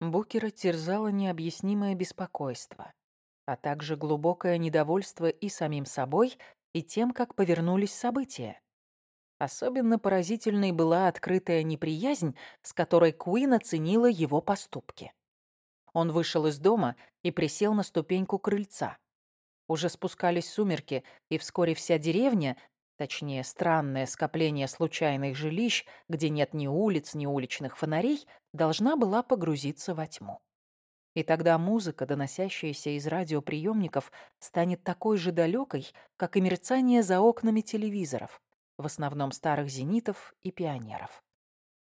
Букера терзало необъяснимое беспокойство, а также глубокое недовольство и самим собой, и тем, как повернулись события. Особенно поразительной была открытая неприязнь, с которой Куин оценила его поступки. Он вышел из дома и присел на ступеньку крыльца. Уже спускались сумерки, и вскоре вся деревня, точнее, странное скопление случайных жилищ, где нет ни улиц, ни уличных фонарей, должна была погрузиться во тьму. И тогда музыка, доносящаяся из радиоприемников, станет такой же далекой, как и мерцание за окнами телевизоров, в основном старых зенитов и пионеров.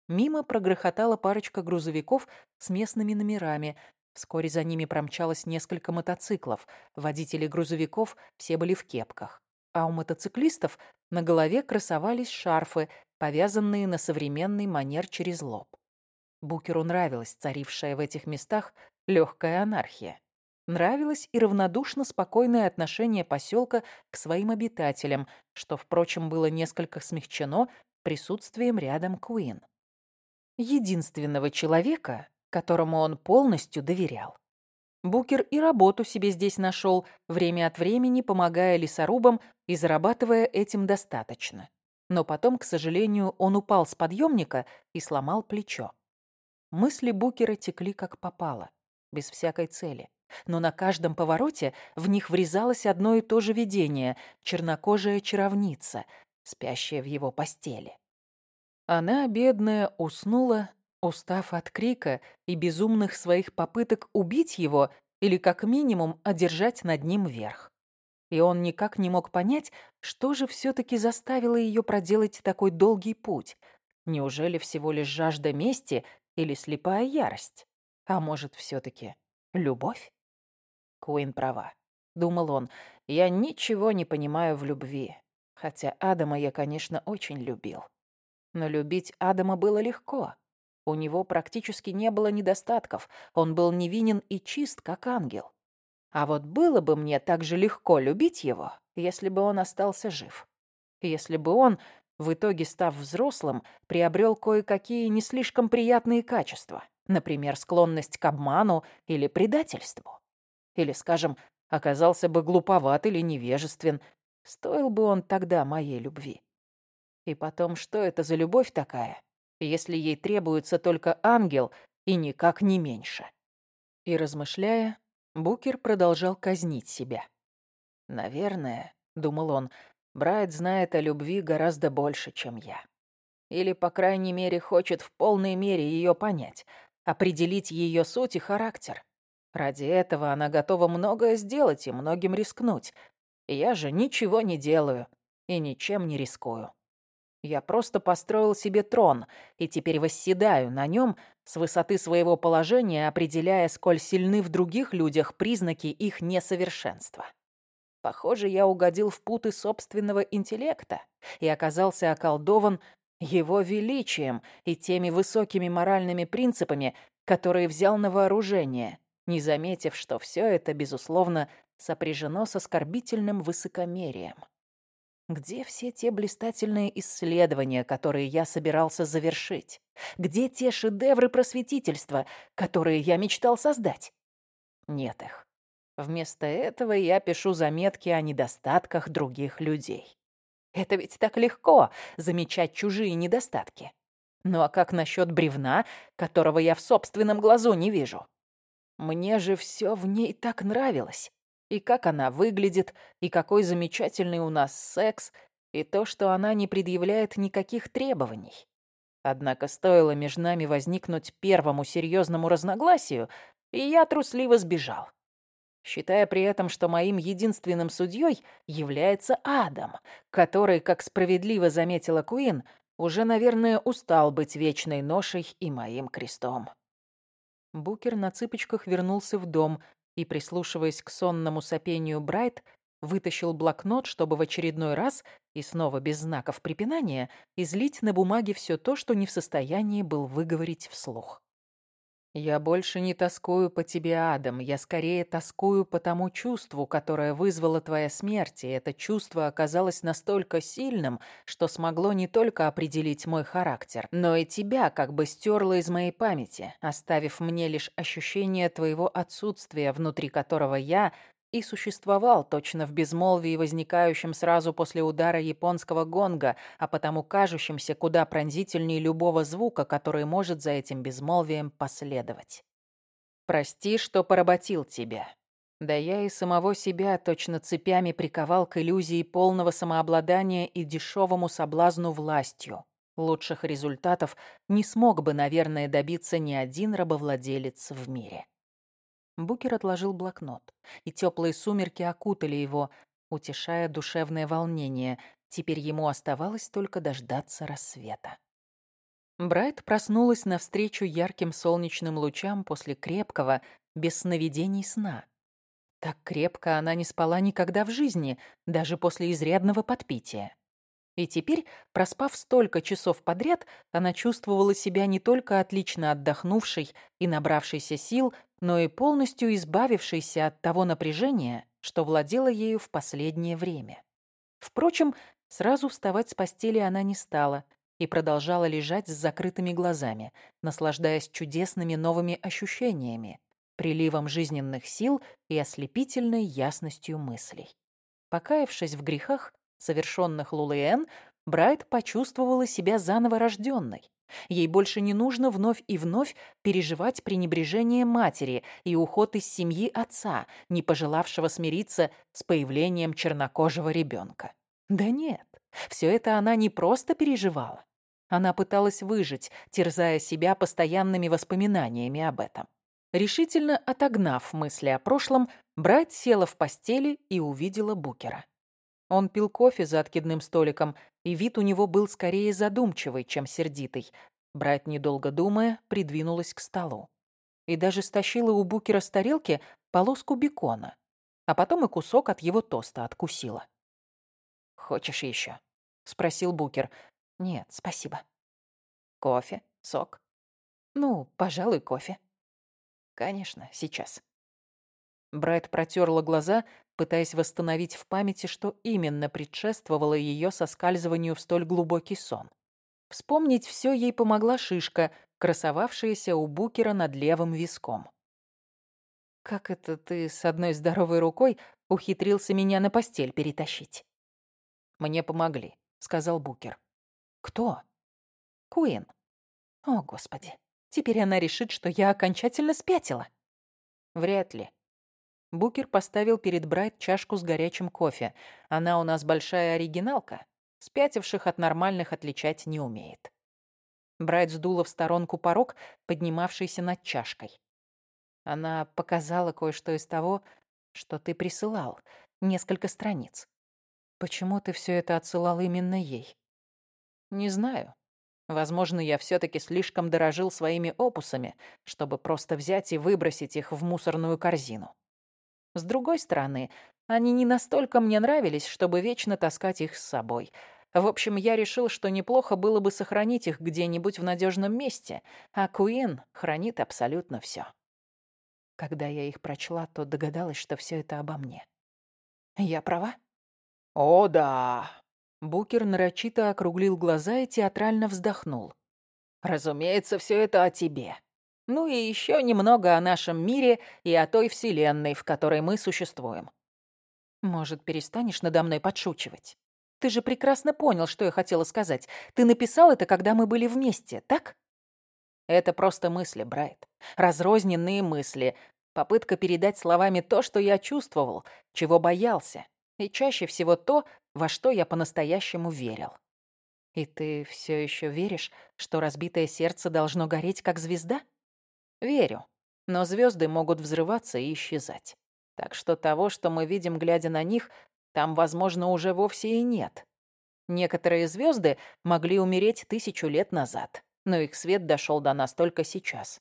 Мимо прогрохотала парочка грузовиков с местными номерами. Вскоре за ними промчалось несколько мотоциклов. Водители грузовиков все были в кепках. А у мотоциклистов на голове красовались шарфы, повязанные на современный манер через лоб. Букеру нравилась царившая в этих местах легкая анархия. Нравилось и равнодушно спокойное отношение поселка к своим обитателям, что, впрочем, было несколько смягчено присутствием рядом Куин. Единственного человека, которому он полностью доверял. Букер и работу себе здесь нашел, время от времени помогая лесорубам и зарабатывая этим достаточно. Но потом, к сожалению, он упал с подъемника и сломал плечо. Мысли Букера текли как попало, без всякой цели. Но на каждом повороте в них врезалось одно и то же видение — чернокожая чаровница, спящая в его постели. Она, бедная, уснула, устав от крика и безумных своих попыток убить его или, как минимум, одержать над ним верх. И он никак не мог понять, что же все-таки заставило ее проделать такой долгий путь. Неужели всего лишь жажда мести или слепая ярость? А может, все-таки любовь? Куин права. Думал он, я ничего не понимаю в любви. Хотя Адама я, конечно, очень любил. Но любить Адама было легко. У него практически не было недостатков. Он был невинен и чист, как ангел. А вот было бы мне так же легко любить его, если бы он остался жив. Если бы он, в итоге став взрослым, приобрел кое-какие не слишком приятные качества, например, склонность к обману или предательству. Или, скажем, оказался бы глуповат или невежествен, стоил бы он тогда моей любви. И потом, что это за любовь такая, если ей требуется только ангел и никак не меньше? И размышляя, Букер продолжал казнить себя. «Наверное», — думал он, — «Брайт знает о любви гораздо больше, чем я. Или, по крайней мере, хочет в полной мере ее понять, определить ее суть и характер. Ради этого она готова многое сделать и многим рискнуть. Я же ничего не делаю и ничем не рискую. Я просто построил себе трон и теперь восседаю на нем с высоты своего положения, определяя, сколь сильны в других людях признаки их несовершенства. Похоже, я угодил в путы собственного интеллекта и оказался околдован его величием и теми высокими моральными принципами, которые взял на вооружение, не заметив, что все это, безусловно, сопряжено с оскорбительным высокомерием. Где все те блистательные исследования, которые я собирался завершить? Где те шедевры просветительства, которые я мечтал создать? Нет их. Вместо этого я пишу заметки о недостатках других людей. Это ведь так легко замечать чужие недостатки. Ну а как насчет бревна, которого я в собственном глазу не вижу? Мне же все в ней так нравилось. И как она выглядит, и какой замечательный у нас секс, и то, что она не предъявляет никаких требований. Однако стоило между нами возникнуть первому серьезному разногласию, и я трусливо сбежал. Считая при этом, что моим единственным судьей является Адам, который, как справедливо заметила Куин, уже, наверное, устал быть вечной ношей и моим крестом. Букер на цыпочках вернулся в дом и, прислушиваясь к сонному сопению Брайт, вытащил блокнот, чтобы в очередной раз, и снова без знаков препинания, излить на бумаге все то, что не в состоянии был выговорить вслух. Я больше не тоскую по тебе, Адам. Я скорее тоскую по тому чувству, которое вызвало твоя смерть, и это чувство оказалось настолько сильным, что смогло не только определить мой характер, но и тебя как бы стерло из моей памяти, оставив мне лишь ощущение твоего отсутствия, внутри которого я и существовал точно в безмолвии, возникающем сразу после удара японского гонга, а потому кажущемся куда пронзительнее любого звука, который может за этим безмолвием последовать. «Прости, что поработил тебя. Да я и самого себя точно цепями приковал к иллюзии полного самообладания и дешевому соблазну властью. Лучших результатов не смог бы, наверное, добиться ни один рабовладелец в мире». Букер отложил блокнот, и теплые сумерки окутали его, утешая душевное волнение. Теперь ему оставалось только дождаться рассвета. Брайт проснулась навстречу ярким солнечным лучам после крепкого, без сновидений сна. Так крепко она не спала никогда в жизни, даже после изрядного подпития. И теперь, проспав столько часов подряд, она чувствовала себя не только отлично отдохнувшей и набравшейся сил, но и полностью избавившейся от того напряжения, что владело ею в последнее время. Впрочем, сразу вставать с постели она не стала и продолжала лежать с закрытыми глазами, наслаждаясь чудесными новыми ощущениями, приливом жизненных сил и ослепительной ясностью мыслей. Покаявшись в грехах, совершенных Лулиэн, Брайт почувствовала себя заново рожденной. Ей больше не нужно вновь и вновь переживать пренебрежение матери и уход из семьи отца, не пожелавшего смириться с появлением чернокожего ребенка. Да нет, все это она не просто переживала. Она пыталась выжить, терзая себя постоянными воспоминаниями об этом. Решительно отогнав мысли о прошлом, Брайт села в постели и увидела Букера. Он пил кофе за откидным столиком, и вид у него был скорее задумчивый, чем сердитый. Брайт, недолго думая, придвинулась к столу. И даже стащила у Букера с тарелки полоску бекона, а потом и кусок от его тоста откусила. «Хочешь еще?» — спросил Букер. «Нет, спасибо». «Кофе? Сок?» «Ну, пожалуй, кофе». «Конечно, сейчас». Брайт протерла глаза, пытаясь восстановить в памяти, что именно предшествовало ее соскальзыванию в столь глубокий сон. Вспомнить все ей помогла шишка, красовавшаяся у Букера над левым виском. «Как это ты с одной здоровой рукой ухитрился меня на постель перетащить?» «Мне помогли», — сказал Букер. «Кто?» «Куин». «О, Господи, теперь она решит, что я окончательно спятила». «Вряд ли», Букер поставил перед Брайт чашку с горячим кофе. Она у нас большая оригиналка. Спятивших от нормальных отличать не умеет. Брайт сдула в сторонку порог, поднимавшийся над чашкой. Она показала кое-что из того, что ты присылал. Несколько страниц. Почему ты все это отсылал именно ей? Не знаю. Возможно, я все-таки слишком дорожил своими опусами, чтобы просто взять и выбросить их в мусорную корзину. С другой стороны, они не настолько мне нравились, чтобы вечно таскать их с собой. В общем, я решил, что неплохо было бы сохранить их где-нибудь в надежном месте, а Куин хранит абсолютно все. Когда я их прочла, то догадалась, что все это обо мне. Я права? О, да. Букер нарочито округлил глаза и театрально вздохнул. Разумеется, все это о тебе. Ну и еще немного о нашем мире и о той вселенной, в которой мы существуем. Может, перестанешь надо мной подшучивать? Ты же прекрасно понял, что я хотела сказать. Ты написал это, когда мы были вместе, так? Это просто мысли, Брайт. Разрозненные мысли. Попытка передать словами то, что я чувствовал, чего боялся. И чаще всего то, во что я по-настоящему верил. И ты все еще веришь, что разбитое сердце должно гореть, как звезда? Верю. Но звезды могут взрываться и исчезать. Так что того, что мы видим, глядя на них, там, возможно, уже вовсе и нет. Некоторые звезды могли умереть тысячу лет назад, но их свет дошел до нас только сейчас.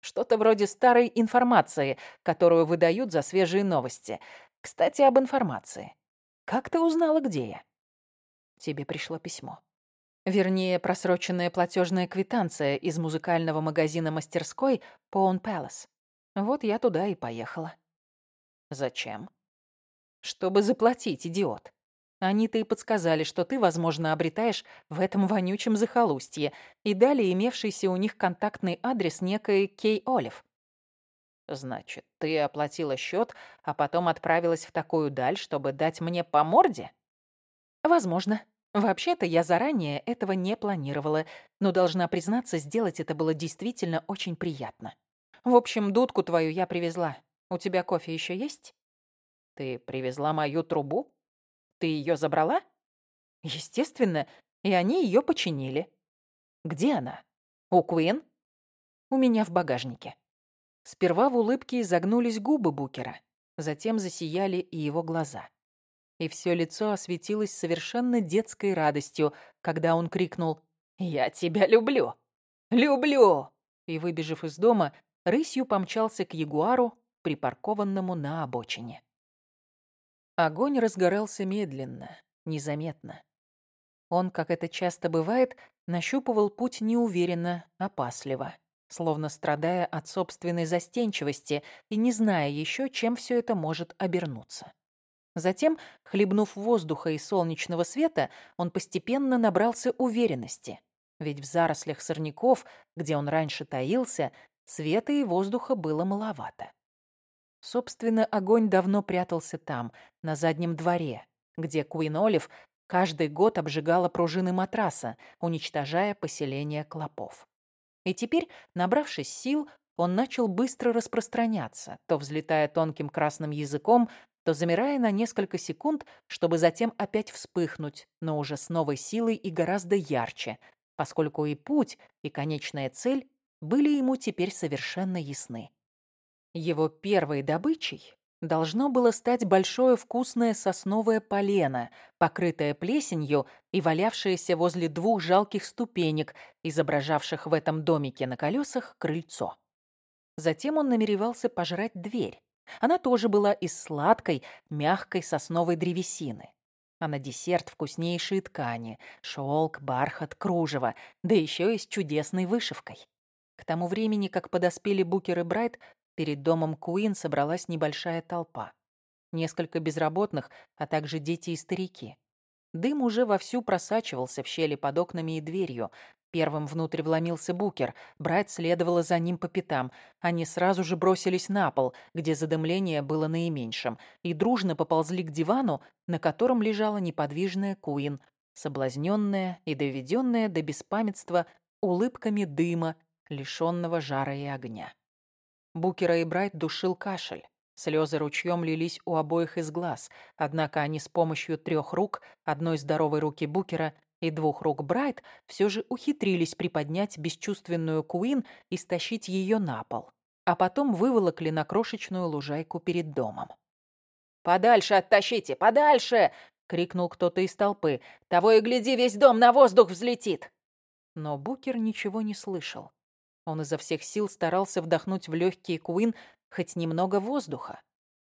Что-то вроде старой информации, которую выдают за свежие новости. Кстати, об информации. Как ты узнала, где я? Тебе пришло письмо. Вернее, просроченная платежная квитанция из музыкального магазина мастерской Pawn Palace. Вот я туда и поехала. Зачем? Чтобы заплатить, идиот. Они-то и подсказали, что ты, возможно, обретаешь в этом вонючем захолустье, и дали имевшийся у них контактный адрес некой Кей Олив. Значит, ты оплатила счет, а потом отправилась в такую даль, чтобы дать мне по морде? Возможно. Вообще-то я заранее этого не планировала, но должна признаться, сделать это было действительно очень приятно. В общем, дудку твою я привезла. У тебя кофе еще есть? Ты привезла мою трубу? Ты ее забрала? Естественно, и они ее починили. Где она? У Куин? У меня в багажнике. Сперва в улыбке изогнулись губы Букера, затем засияли и его глаза. И все лицо осветилось совершенно детской радостью, когда он крикнул «Я тебя люблю! Люблю!» И, выбежав из дома, рысью помчался к ягуару, припаркованному на обочине. Огонь разгорался медленно, незаметно. Он, как это часто бывает, нащупывал путь неуверенно, опасливо, словно страдая от собственной застенчивости и не зная еще, чем все это может обернуться. Затем, хлебнув воздуха и солнечного света, он постепенно набрался уверенности, ведь в зарослях сорняков, где он раньше таился, света и воздуха было маловато. Собственно, огонь давно прятался там, на заднем дворе, где Куин Олив каждый год обжигала пружины матраса, уничтожая поселение клопов. И теперь, набравшись сил, он начал быстро распространяться, то взлетая тонким красным языком, то замирая на несколько секунд, чтобы затем опять вспыхнуть, но уже с новой силой и гораздо ярче, поскольку и путь, и конечная цель были ему теперь совершенно ясны. Его первой добычей должно было стать большое вкусное сосновое полено, покрытое плесенью и валявшееся возле двух жалких ступенек, изображавших в этом домике на колесах крыльцо. Затем он намеревался пожрать дверь. Она тоже была из сладкой, мягкой сосновой древесины. А на десерт вкуснейшие ткани — шелк, бархат, кружево, да еще и с чудесной вышивкой. К тому времени, как подоспели Букер и Брайт, Перед домом Куин собралась небольшая толпа. Несколько безработных, а также дети и старики. Дым уже вовсю просачивался в щели под окнами и дверью. Первым внутрь вломился Букер, брать следовало за ним по пятам. Они сразу же бросились на пол, где задымление было наименьшим, и дружно поползли к дивану, на котором лежала неподвижная Куин, соблазненная и доведенная до беспамятства улыбками дыма, лишенного жара и огня. Букера и Брайт душил кашель. Слезы ручьем лились у обоих из глаз, однако они с помощью трех рук, одной здоровой руки Букера и двух рук Брайт, все же ухитрились приподнять бесчувственную Куин и стащить ее на пол, а потом выволокли на крошечную лужайку перед домом. «Подальше оттащите, подальше!» — крикнул кто-то из толпы. «Того и гляди, весь дом на воздух взлетит!» Но Букер ничего не слышал. Он изо всех сил старался вдохнуть в легкие Куин хоть немного воздуха.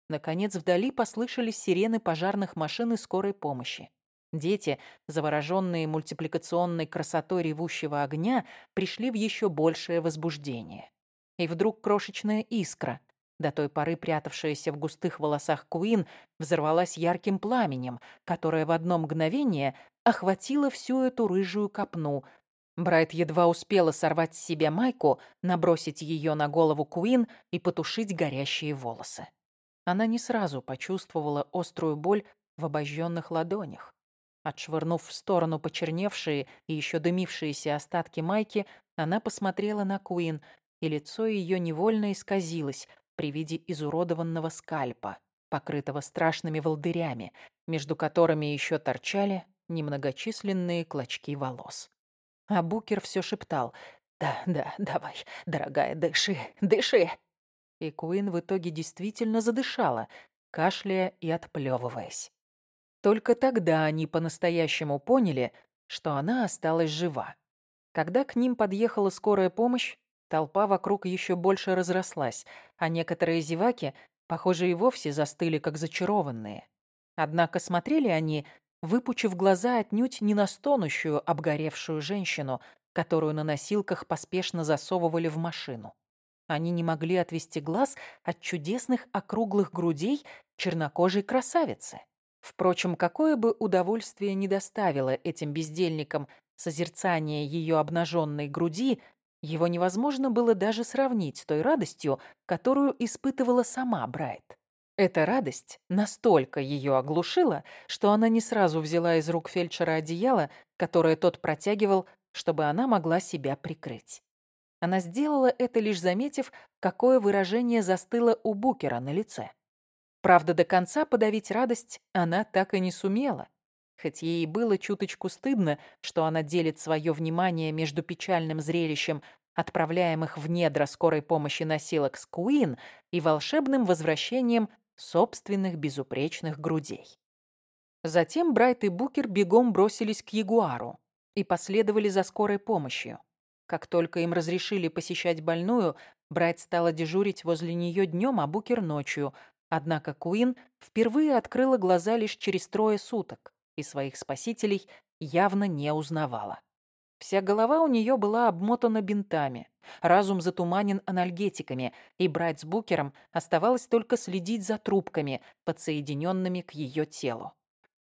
Наконец вдали послышались сирены пожарных машин и скорой помощи. Дети, завороженные мультипликационной красотой ревущего огня, пришли в еще большее возбуждение. И вдруг крошечная искра, до той поры прятавшаяся в густых волосах Куин, взорвалась ярким пламенем, которое в одно мгновение охватило всю эту рыжую копну, Брайт едва успела сорвать с себя майку, набросить ее на голову Куин и потушить горящие волосы. Она не сразу почувствовала острую боль в обожженных ладонях. Отшвырнув в сторону почерневшие и еще дымившиеся остатки майки, она посмотрела на Куин, и лицо ее невольно исказилось при виде изуродованного скальпа, покрытого страшными волдырями, между которыми еще торчали немногочисленные клочки волос. А Букер все шептал «Да, да, давай, дорогая, дыши, дыши!» И Куин в итоге действительно задышала, кашляя и отплевываясь. Только тогда они по-настоящему поняли, что она осталась жива. Когда к ним подъехала скорая помощь, толпа вокруг еще больше разрослась, а некоторые зеваки, похоже, и вовсе застыли, как зачарованные. Однако смотрели они выпучив глаза отнюдь не на стонущую, обгоревшую женщину, которую на носилках поспешно засовывали в машину. Они не могли отвести глаз от чудесных округлых грудей чернокожей красавицы. Впрочем, какое бы удовольствие не доставило этим бездельникам созерцание ее обнаженной груди, его невозможно было даже сравнить с той радостью, которую испытывала сама Брайт. Эта радость настолько ее оглушила, что она не сразу взяла из рук фельдшера одеяло, которое тот протягивал, чтобы она могла себя прикрыть. Она сделала это, лишь заметив, какое выражение застыло у Букера на лице. Правда, до конца подавить радость она так и не сумела. Хоть ей было чуточку стыдно, что она делит свое внимание между печальным зрелищем отправляемых в недра скорой помощи носилок с Куин и волшебным возвращением собственных безупречных грудей. Затем Брайт и Букер бегом бросились к Ягуару и последовали за скорой помощью. Как только им разрешили посещать больную, Брайт стала дежурить возле нее днем, а Букер ночью, Однако Куин впервые открыла глаза лишь через трое суток и своих спасителей явно не узнавала. Вся голова у нее была обмотана бинтами, разум затуманен анальгетиками, и брать с Букером оставалось только следить за трубками, подсоединенными к ее телу.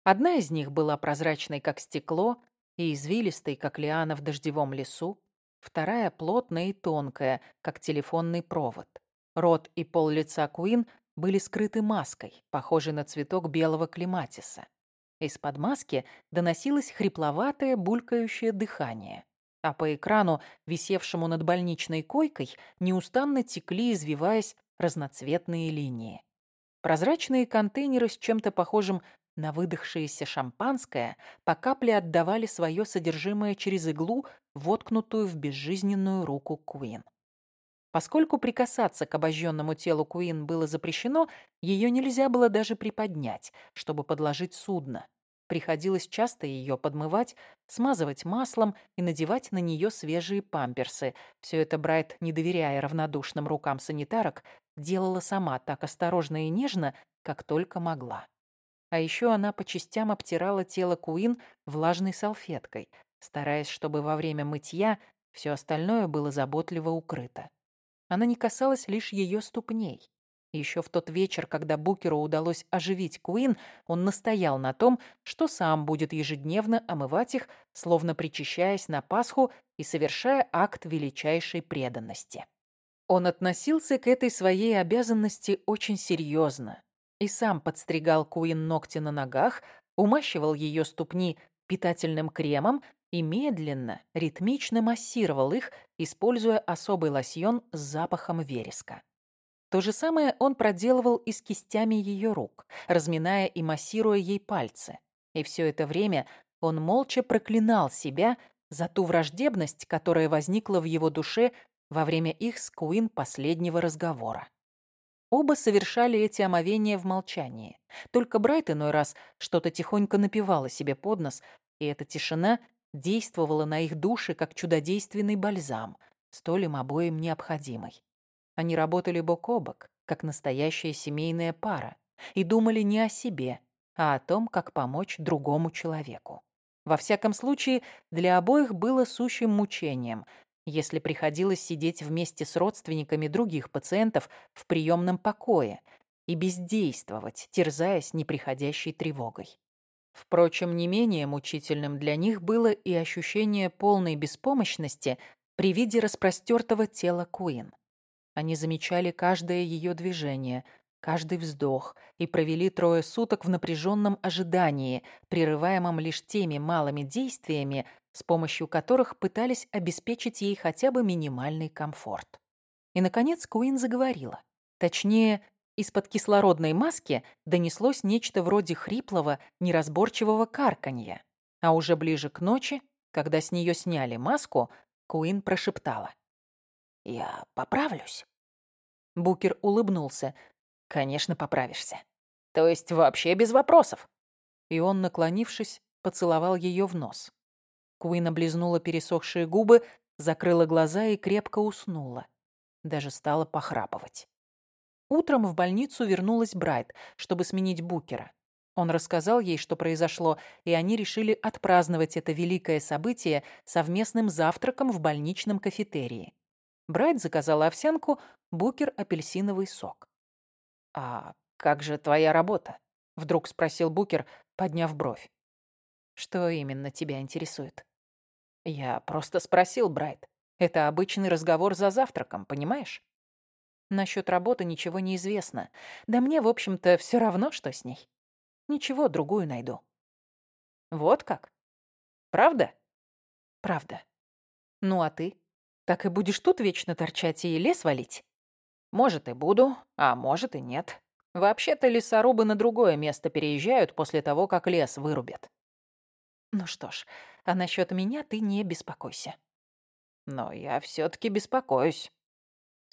Одна из них была прозрачной, как стекло, и извилистой, как лиана в дождевом лесу, вторая плотная и тонкая, как телефонный провод. Рот и пол лица Куин были скрыты маской, похожей на цветок белого клематиса. Из-под маски доносилось хрипловатое, булькающее дыхание. А по экрану, висевшему над больничной койкой, неустанно текли, извиваясь, разноцветные линии. Прозрачные контейнеры с чем-то похожим на выдохшееся шампанское по капле отдавали свое содержимое через иглу, воткнутую в безжизненную руку Куин. Поскольку прикасаться к обожженному телу Куин было запрещено, ее нельзя было даже приподнять, чтобы подложить судно. Приходилось часто ее подмывать, смазывать маслом и надевать на нее свежие памперсы. Все это Брайт, не доверяя равнодушным рукам санитарок, делала сама так осторожно и нежно, как только могла. А еще она по частям обтирала тело Куин влажной салфеткой, стараясь, чтобы во время мытья все остальное было заботливо укрыто. Она не касалась лишь ее ступней. Еще в тот вечер, когда Букеру удалось оживить Куин, он настоял на том, что сам будет ежедневно омывать их, словно причащаясь на Пасху и совершая акт величайшей преданности. Он относился к этой своей обязанности очень серьезно и сам подстригал Куин ногти на ногах, умащивал ее ступни питательным кремом и медленно, ритмично массировал их, используя особый лосьон с запахом вереска. То же самое он проделывал и с кистями ее рук, разминая и массируя ей пальцы. И все это время он молча проклинал себя за ту враждебность, которая возникла в его душе во время их с Куин последнего разговора. Оба совершали эти омовения в молчании. Только Брайт иной раз что-то тихонько напевала себе под нос, и эта тишина действовала на их души как чудодейственный бальзам, столь им обоим необходимый. Они работали бок о бок, как настоящая семейная пара, и думали не о себе, а о том, как помочь другому человеку. Во всяком случае, для обоих было сущим мучением, если приходилось сидеть вместе с родственниками других пациентов в приемном покое и бездействовать, терзаясь неприходящей тревогой. Впрочем, не менее мучительным для них было и ощущение полной беспомощности при виде распростертого тела Куин. Они замечали каждое ее движение, каждый вздох и провели трое суток в напряженном ожидании, прерываемом лишь теми малыми действиями, с помощью которых пытались обеспечить ей хотя бы минимальный комфорт. И, наконец, Куин заговорила. Точнее, из-под кислородной маски донеслось нечто вроде хриплого, неразборчивого карканья. А уже ближе к ночи, когда с нее сняли маску, Куин прошептала. «Я поправлюсь?» Букер улыбнулся. «Конечно, поправишься. То есть вообще без вопросов?» И он, наклонившись, поцеловал ее в нос. Куин облизнула пересохшие губы, закрыла глаза и крепко уснула. Даже стала похрапывать. Утром в больницу вернулась Брайт, чтобы сменить Букера. Он рассказал ей, что произошло, и они решили отпраздновать это великое событие совместным завтраком в больничном кафетерии. Брайт заказала овсянку, Букер – апельсиновый сок. «А как же твоя работа?» – вдруг спросил Букер, подняв бровь. «Что именно тебя интересует?» «Я просто спросил, Брайт. Это обычный разговор за завтраком, понимаешь?» Насчет работы ничего не известно. Да мне, в общем-то, все равно, что с ней. Ничего, другую найду. Вот как? Правда? Правда. Ну а ты? Так и будешь тут вечно торчать и лес валить? Может, и буду, а может и нет. Вообще-то лесорубы на другое место переезжают после того, как лес вырубят. Ну что ж, а насчет меня ты не беспокойся. Но я все таки беспокоюсь.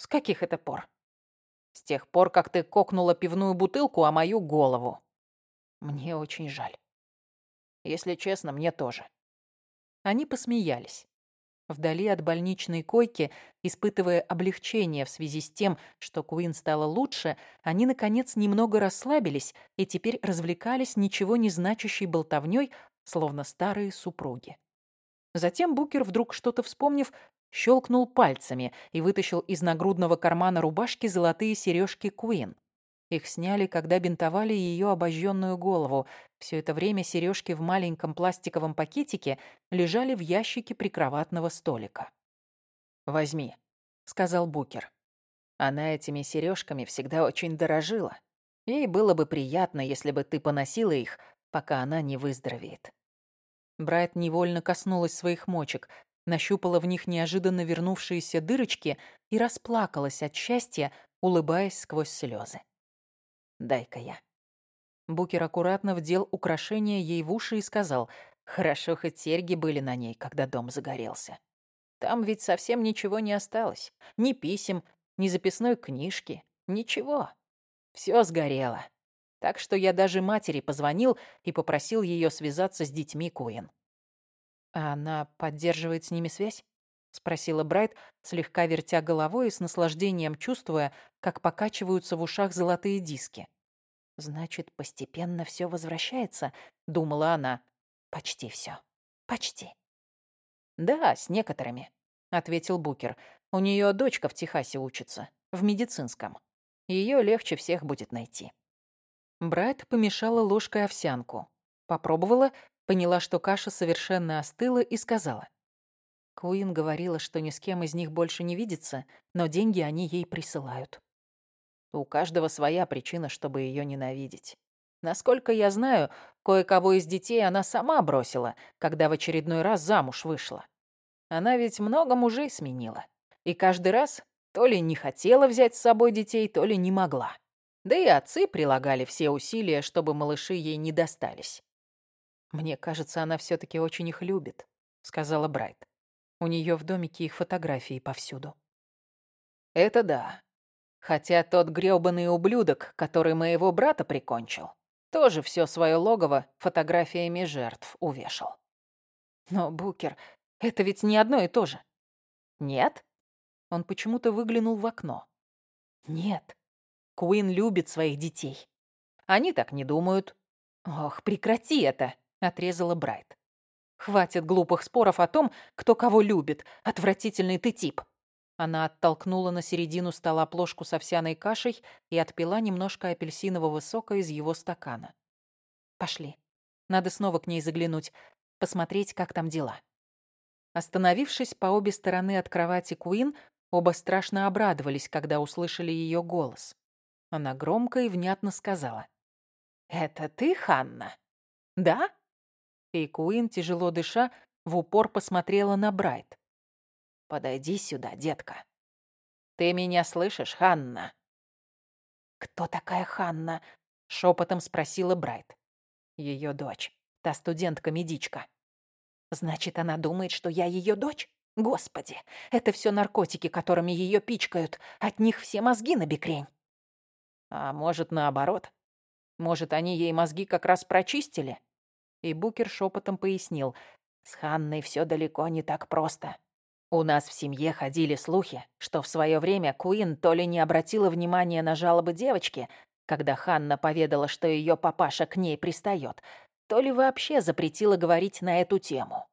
С каких это пор? С тех пор, как ты кокнула пивную бутылку о мою голову. Мне очень жаль. Если честно, мне тоже. Они посмеялись. Вдали от больничной койки, испытывая облегчение в связи с тем, что Куин стало лучше, они, наконец, немного расслабились и теперь развлекались ничего не значащей болтовнёй, словно старые супруги. Затем Букер, вдруг что-то вспомнив, щелкнул пальцами и вытащил из нагрудного кармана рубашки золотые сережки Куин. Их сняли, когда бинтовали ее обожженную голову. Все это время сережки в маленьком пластиковом пакетике лежали в ящике прикроватного столика. «Возьми», — сказал Букер. Она этими сережками всегда очень дорожила. Ей было бы приятно, если бы ты поносила их, пока она не выздоровеет. Брайт невольно коснулась своих мочек, нащупала в них неожиданно вернувшиеся дырочки и расплакалась от счастья, улыбаясь сквозь слезы. Дай-ка я». Букер аккуратно вдел украшение ей в уши и сказал, «Хорошо, хоть серьги были на ней, когда дом загорелся. Там ведь совсем ничего не осталось. Ни писем, ни записной книжки, ничего. Все сгорело. Так что я даже матери позвонил и попросил ее связаться с детьми Куин. «А она поддерживает с ними связь?» — спросила Брайт, слегка вертя головой и с наслаждением чувствуя, как покачиваются в ушах золотые диски. «Значит, постепенно все возвращается», — думала она. «Почти все. Почти». «Да, с некоторыми», — ответил Букер. «У нее дочка в Техасе учится, в медицинском. Ее легче всех будет найти». Брайт помешала ложкой овсянку. Попробовала, поняла, что каша совершенно остыла и сказала. Куин говорила, что ни с кем из них больше не видится, но деньги они ей присылают. У каждого своя причина, чтобы ее ненавидеть. Насколько я знаю, кое-кого из детей она сама бросила, когда в очередной раз замуж вышла. Она ведь много мужей сменила. И каждый раз то ли не хотела взять с собой детей, то ли не могла. Да и отцы прилагали все усилия, чтобы малыши ей не достались. «Мне кажется, она все таки очень их любит», — сказала Брайт. У нее в домике их фотографии повсюду. «Это да. Хотя тот грёбаный ублюдок, который моего брата прикончил, тоже все свое логово фотографиями жертв увешал. Но, Букер, это ведь не одно и то же. Нет? Он почему-то выглянул в окно. Нет. Куин любит своих детей. Они так не думают. Ох, прекрати это, отрезала Брайт. Хватит глупых споров о том, кто кого любит. Отвратительный ты тип. Она оттолкнула на середину стола плошку с овсяной кашей и отпила немножко апельсинового сока из его стакана. «Пошли. Надо снова к ней заглянуть, посмотреть, как там дела». Остановившись по обе стороны от кровати Куин, оба страшно обрадовались, когда услышали ее голос. Она громко и внятно сказала. «Это ты, Ханна?» «Да?» И Куин, тяжело дыша, в упор посмотрела на Брайт. Подойди сюда, детка. Ты меня слышишь, Ханна?» «Кто такая Ханна?» — шепотом спросила Брайт. Ее дочь, та студентка-медичка. «Значит, она думает, что я ее дочь? Господи, это все наркотики, которыми ее пичкают. От них все мозги на бекрень». «А может, наоборот? Может, они ей мозги как раз прочистили?» И Букер шепотом пояснил. «С Ханной все далеко не так просто. У нас в семье ходили слухи, что в свое время Куин то ли не обратила внимания на жалобы девочки, когда Ханна поведала, что ее папаша к ней пристает, то ли вообще запретила говорить на эту тему.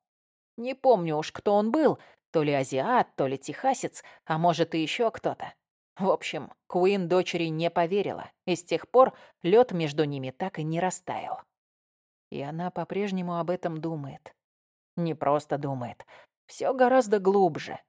Не помню уж, кто он был, то ли азиат, то ли техасец, а может и еще кто-то. В общем, Куин дочери не поверила, и с тех пор лед между ними так и не растаял. И она по-прежнему об этом думает. Не просто думает, все гораздо глубже.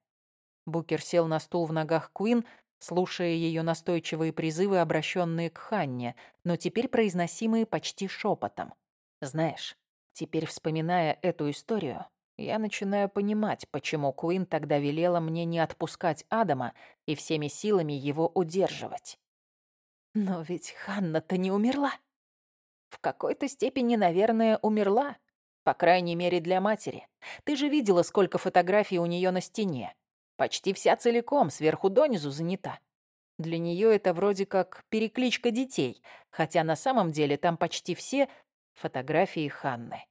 Букер сел на стул в ногах Куин, слушая ее настойчивые призывы, обращенные к Ханне, но теперь произносимые почти шепотом. Знаешь, теперь вспоминая эту историю, я начинаю понимать, почему Куин тогда велела мне не отпускать Адама и всеми силами его удерживать. Но ведь Ханна-то не умерла. В какой-то степени, наверное, умерла. По крайней мере, для матери. Ты же видела, сколько фотографий у нее на стене. Почти вся целиком, сверху донизу занята. Для нее это вроде как перекличка детей, хотя на самом деле там почти все фотографии Ханны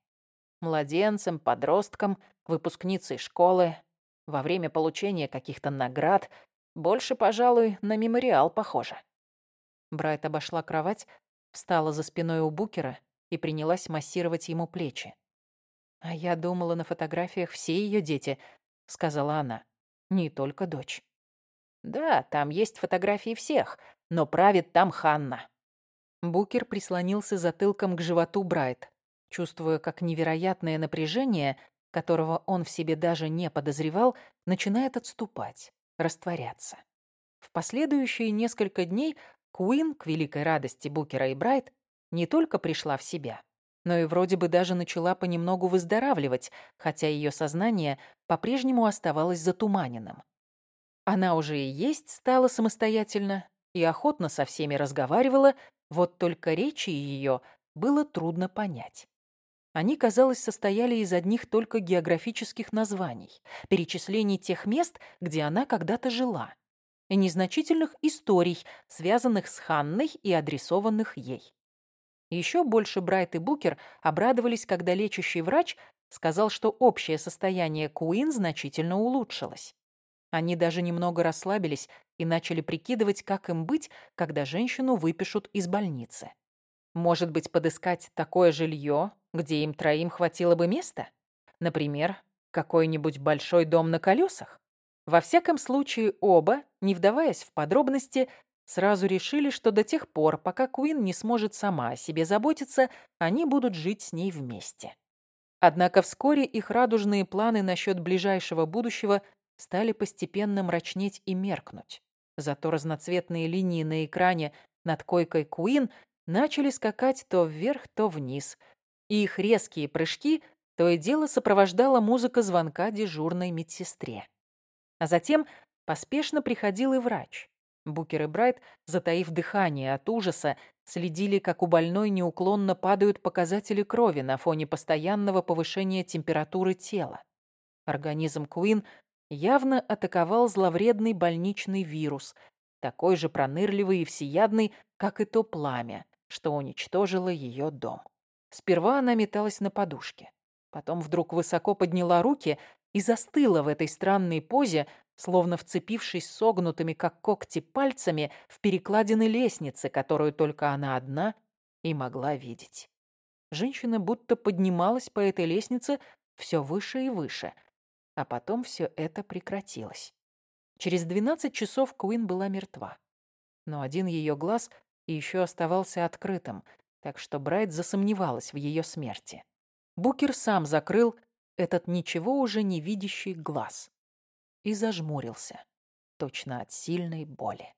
младенцем, подростком, выпускницей школы, во время получения каких-то наград. Больше, пожалуй, на мемориал похоже. Брайт обошла кровать, встала за спиной у Букера и принялась массировать ему плечи. «А я думала, на фотографиях все ее дети», — сказала она. «Не только дочь». «Да, там есть фотографии всех, но правит там Ханна». Букер прислонился затылком к животу Брайт чувствуя, как невероятное напряжение, которого он в себе даже не подозревал, начинает отступать, растворяться. В последующие несколько дней Куин, к великой радости Букера и Брайт, не только пришла в себя, но и вроде бы даже начала понемногу выздоравливать, хотя ее сознание по-прежнему оставалось затуманенным. Она уже и есть стала самостоятельно и охотно со всеми разговаривала, вот только речи ее было трудно понять. Они, казалось, состояли из одних только географических названий, перечислений тех мест, где она когда-то жила, и незначительных историй, связанных с Ханной и адресованных ей. Еще больше Брайт и Букер обрадовались, когда лечащий врач сказал, что общее состояние Куин значительно улучшилось. Они даже немного расслабились и начали прикидывать, как им быть, когда женщину выпишут из больницы. Может быть, подыскать такое жилье, где им троим хватило бы места? Например, какой-нибудь большой дом на колесах? Во всяком случае, оба, не вдаваясь в подробности, сразу решили, что до тех пор, пока Куин не сможет сама о себе заботиться, они будут жить с ней вместе. Однако вскоре их радужные планы насчет ближайшего будущего стали постепенно мрачнеть и меркнуть. Зато разноцветные линии на экране над койкой Куин начали скакать то вверх, то вниз, и их резкие прыжки то и дело сопровождала музыка звонка дежурной медсестре. А затем поспешно приходил и врач. Букер и Брайт, затаив дыхание от ужаса, следили, как у больной неуклонно падают показатели крови на фоне постоянного повышения температуры тела. Организм Куин явно атаковал зловредный больничный вирус, такой же пронырливый и всеядный, как и то пламя, что уничтожило ее дом. Сперва она металась на подушке, потом вдруг высоко подняла руки и застыла в этой странной позе, словно вцепившись согнутыми, как когти, пальцами в перекладины лестницы, которую только она одна и могла видеть. Женщина будто поднималась по этой лестнице все выше и выше, а потом все это прекратилось. Через двенадцать часов Куин была мертва, но один ее глаз еще оставался открытым, так что Брайт засомневалась в ее смерти. Букер сам закрыл этот ничего уже не видящий глаз и зажмурился, точно от сильной боли.